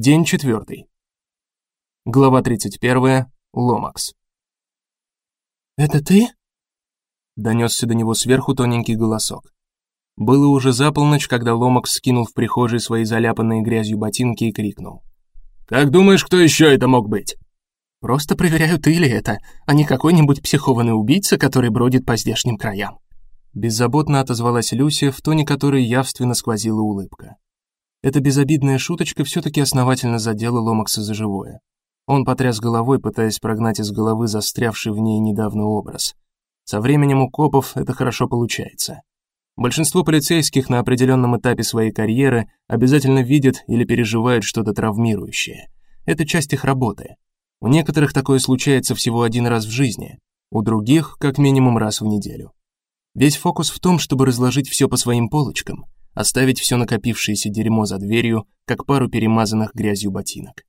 День четвертый. Глава 31. Ломакс. «Это ты?» Донесся до него сверху тоненький голосок. Было уже за полночь, когда Ломакс скинул в прихожей свои заляпанные грязью ботинки и крикнул. «Как думаешь, кто еще это мог быть?» «Просто проверяю, ты ли это, а не какой-нибудь психованный убийца, который бродит по здешним краям». Беззаботно отозвалась Люся, в тоне которой явственно сквозила улыбка. Эта безобидная шуточка все таки основательно задела Ломакса за живое. Он потряс головой, пытаясь прогнать из головы застрявший в ней недавно образ. Со временем у копов это хорошо получается. Большинство полицейских на определенном этапе своей карьеры обязательно видят или переживают что-то травмирующее. Это часть их работы. У некоторых такое случается всего один раз в жизни, у других как минимум раз в неделю. Весь фокус в том, чтобы разложить все по своим полочкам – оставить все накопившееся дерьмо за дверью, как пару перемазанных грязью ботинок.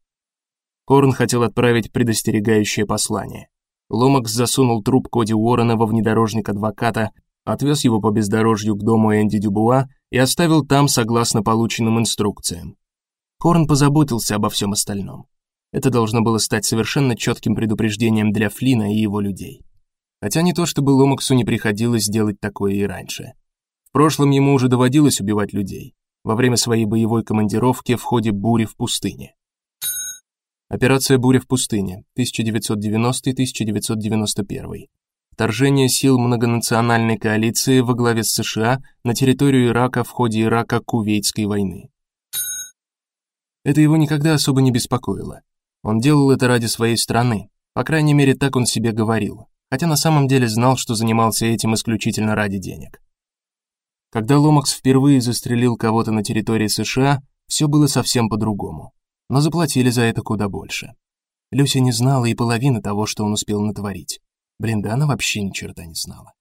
Корн хотел отправить предостерегающее послание. Ломакс засунул труп Коди Уоррена во внедорожник адвоката, отвез его по бездорожью к дому Энди Дюбуа и оставил там согласно полученным инструкциям. Корн позаботился обо всем остальном. Это должно было стать совершенно четким предупреждением для Флина и его людей. Хотя не то чтобы Ломаксу не приходилось делать такое и раньше. В прошлом ему уже доводилось убивать людей во время своей боевой командировки в ходе бури в пустыне. Операция Буря в пустыне 1990-1991. Вторжение сил многонациональной коалиции во главе с США на территорию Ирака в ходе Ирако-Кувейтской войны. Это его никогда особо не беспокоило. Он делал это ради своей страны. По крайней мере, так он себе говорил, хотя на самом деле знал, что занимался этим исключительно ради денег. Когда Ломакс впервые застрелил кого-то на территории США, все было совсем по-другому. Но заплатили за это куда больше. Люся не знала и половины того, что он успел натворить. Блин, да она вообще ни черта не знала.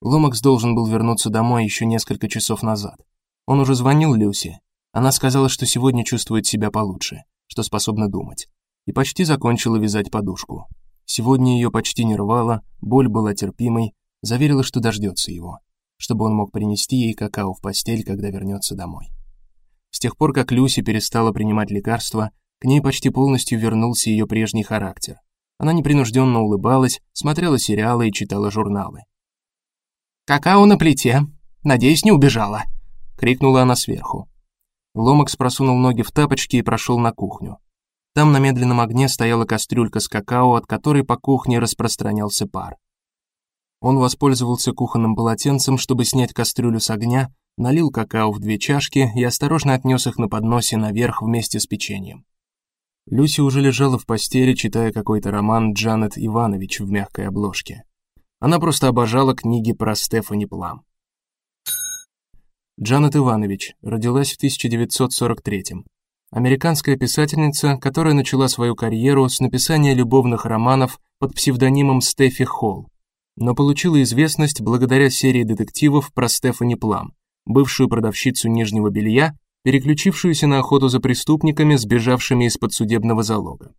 Ломакс должен был вернуться домой еще несколько часов назад. Он уже звонил Люсе. Она сказала, что сегодня чувствует себя получше, что способна думать, и почти закончила вязать подушку. Сегодня ее почти не рвало, боль была терпимой, заверила, что дождется его чтобы он мог принести ей какао в постель, когда вернется домой. С тех пор, как Люси перестала принимать лекарства, к ней почти полностью вернулся ее прежний характер. Она непринужденно улыбалась, смотрела сериалы и читала журналы. «Какао на плите. Надеюсь, не убежала», — крикнула она сверху. Ломакс просунул ноги в тапочки и прошел на кухню. Там на медленном огне стояла кастрюлька с какао, от которой по кухне распространялся пар. Он воспользовался кухонным полотенцем, чтобы снять кастрюлю с огня, налил какао в две чашки и осторожно отнес их на подносе наверх вместе с печеньем. Люси уже лежала в постели, читая какой-то роман Джанет Иванович в мягкой обложке. Она просто обожала книги про Стефани Плам. Джанет Иванович родилась в 1943-м. Американская писательница, которая начала свою карьеру с написания любовных романов под псевдонимом Стефи Холл но получила известность благодаря серии детективов про Стефани Плам, бывшую продавщицу нижнего белья, переключившуюся на охоту за преступниками, сбежавшими из-под судебного залога.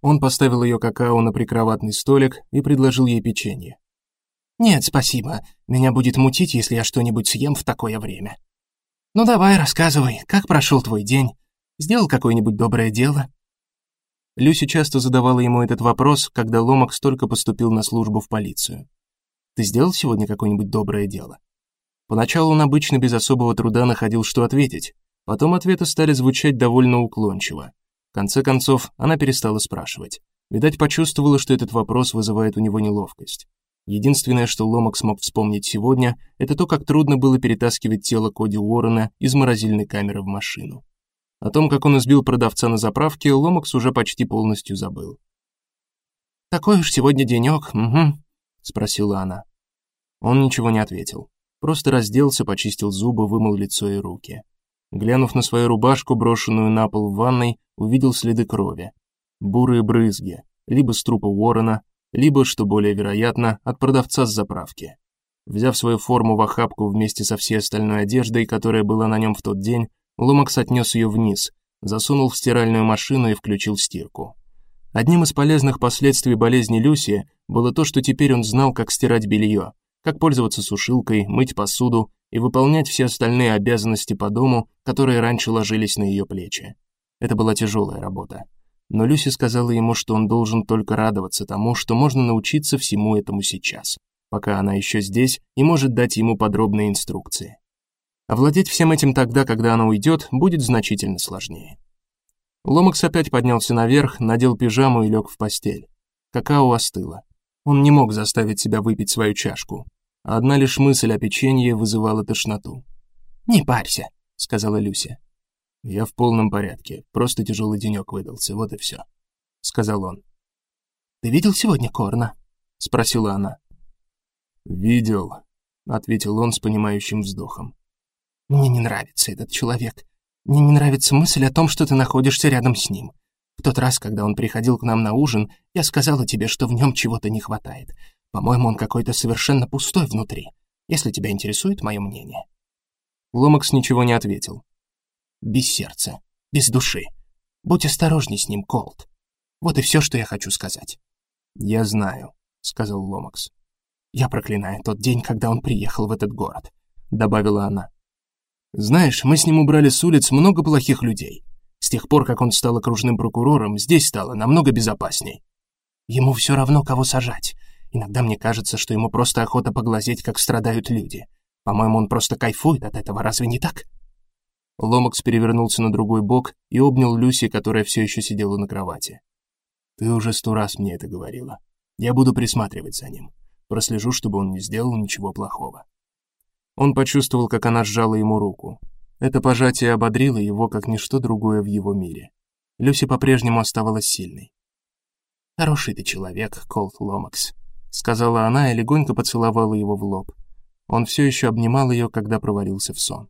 Он поставил ее какао на прикроватный столик и предложил ей печенье. Нет, спасибо. Меня будет мутить, если я что-нибудь съем в такое время. Ну давай, рассказывай, как прошел твой день? Сделал какое-нибудь доброе дело? Люси часто задавала ему этот вопрос, когда Ломакс только поступил на службу в полицию. Ты сделал сегодня какое-нибудь доброе дело? Поначалу он обычно без особого труда находил, что ответить. Потом ответы стали звучать довольно уклончиво. В конце концов, она перестала спрашивать. Видать, почувствовала, что этот вопрос вызывает у него неловкость. Единственное, что Ломакс смог вспомнить сегодня, это то, как трудно было перетаскивать тело Коди Уоррена из морозильной камеры в машину. О том, как он избил продавца на заправке, Ломакс уже почти полностью забыл. «Такой уж сегодня денек, угу», — спросила она. Он ничего не ответил. Просто разделся, почистил зубы, вымыл лицо и руки. Глянув на свою рубашку, брошенную на пол в ванной, увидел следы крови. Бурые брызги, либо с трупа Уоррена, либо, что более вероятно, от продавца с заправки. Взяв свою форму в охапку вместе со всей остальной одеждой, которая была на нем в тот день, Ломакс отнес ее вниз, засунул в стиральную машину и включил стирку. Одним из полезных последствий болезни Люси было то, что теперь он знал, как стирать белье, как пользоваться сушилкой, мыть посуду и выполнять все остальные обязанности по дому, которые раньше ложились на ее плечи. Это была тяжелая работа. Но Люси сказала ему, что он должен только радоваться тому, что можно научиться всему этому сейчас, пока она еще здесь и может дать ему подробные инструкции. Овладеть всем этим тогда, когда она уйдет, будет значительно сложнее. Ломакс опять поднялся наверх, надел пижаму и лег в постель. Какао остыло. Он не мог заставить себя выпить свою чашку. Одна лишь мысль о печенье вызывала тошноту. «Не парься», — сказала Люся. «Я в полном порядке, просто тяжелый денек выдался, вот и все», — сказал он. «Ты видел сегодня Корна?» — спросила она. «Видел», — ответил он с понимающим вздохом. «Мне не нравится этот человек. Мне не нравится мысль о том, что ты находишься рядом с ним. В тот раз, когда он приходил к нам на ужин, я сказала тебе, что в нем чего-то не хватает. По-моему, он какой-то совершенно пустой внутри. Если тебя интересует мое мнение». Ломакс ничего не ответил. «Без сердца, без души. Будь осторожней с ним, Колт. Вот и все, что я хочу сказать». «Я знаю», — сказал Ломакс. «Я проклинаю тот день, когда он приехал в этот город», — добавила она. «Знаешь, мы с ним убрали с улиц много плохих людей. С тех пор, как он стал окружным прокурором, здесь стало намного безопасней. Ему все равно, кого сажать. Иногда мне кажется, что ему просто охота поглазеть, как страдают люди. По-моему, он просто кайфует от этого, разве не так? Ломакс перевернулся на другой бок и обнял Люси, которая все еще сидела на кровати. Ты уже сто раз мне это говорила. Я буду присматривать за ним. Прослежу, чтобы он не сделал ничего плохого. Он почувствовал, как она сжала ему руку. Это пожатие ободрило его, как ничто другое в его мире. Люси по-прежнему оставалась сильной. «Хороший ты человек, Колт Ломакс», — сказала она и легонько поцеловала его в лоб. Он все еще обнимал ее, когда провалился в сон.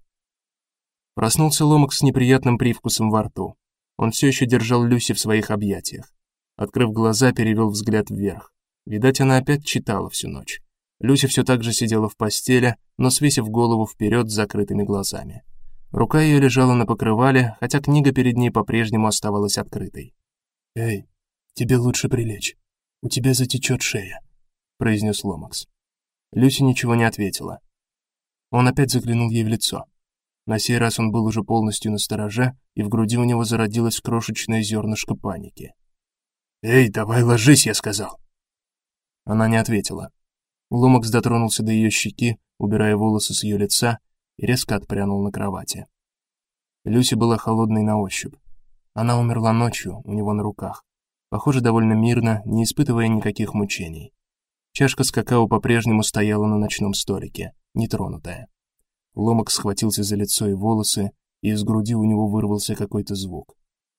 Проснулся Ломакс с неприятным привкусом во рту. Он все еще держал Люси в своих объятиях. Открыв глаза, перевел взгляд вверх. Видать, она опять читала всю ночь. Люси все так же сидела в постели, но свесив голову вперед с закрытыми глазами. Рука ее лежала на покрывале, хотя книга перед ней по-прежнему оставалась открытой. «Эй, тебе лучше прилечь. У тебя затечет шея», — произнес Ломакс. Люси ничего не ответила. Он опять заглянул ей в лицо. На сей раз он был уже полностью на стороже, и в груди у него зародилось крошечное зернышко паники. «Эй, давай ложись, я сказал!» Она не ответила. Ломакс дотронулся до ее щеки, убирая волосы с ее лица, и резко отпрянул на кровати. Люси была холодной на ощупь. Она умерла ночью у него на руках. Похоже, довольно мирно, не испытывая никаких мучений. Чашка с какао по-прежнему стояла на ночном столике, нетронутая. Ломак схватился за лицо и волосы, и из груди у него вырвался какой-то звук.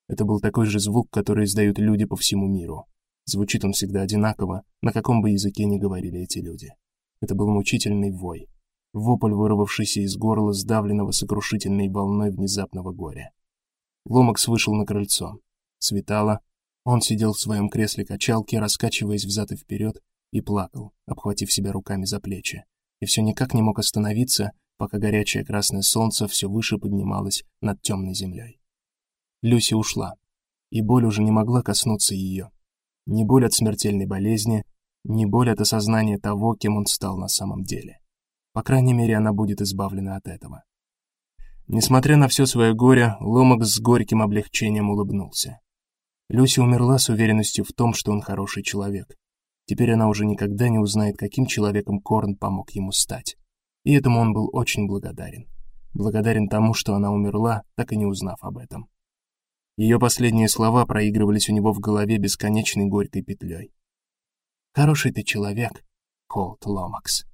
Это был такой же звук, который издают люди по всему миру. Звучит он всегда одинаково, на каком бы языке ни говорили эти люди. Это был мучительный вой вопль, вырвавшийся из горла сдавленного сокрушительной волной внезапного горя. Ломакс вышел на крыльцо. Светало. Он сидел в своем кресле качалки, раскачиваясь взад и вперед, и плакал, обхватив себя руками за плечи. И все никак не мог остановиться, пока горячее красное солнце все выше поднималось над темной землей. Люси ушла, и боль уже не могла коснуться ее. Ни боль от смертельной болезни, ни боль от осознания того, кем он стал на самом деле. По крайней мере, она будет избавлена от этого. Несмотря на все свое горе, Ломакс с горьким облегчением улыбнулся. Люси умерла с уверенностью в том, что он хороший человек. Теперь она уже никогда не узнает, каким человеком Корн помог ему стать. И этому он был очень благодарен. Благодарен тому, что она умерла, так и не узнав об этом. Ее последние слова проигрывались у него в голове бесконечной горькой петлей. «Хороший ты человек, Колт Ломакс».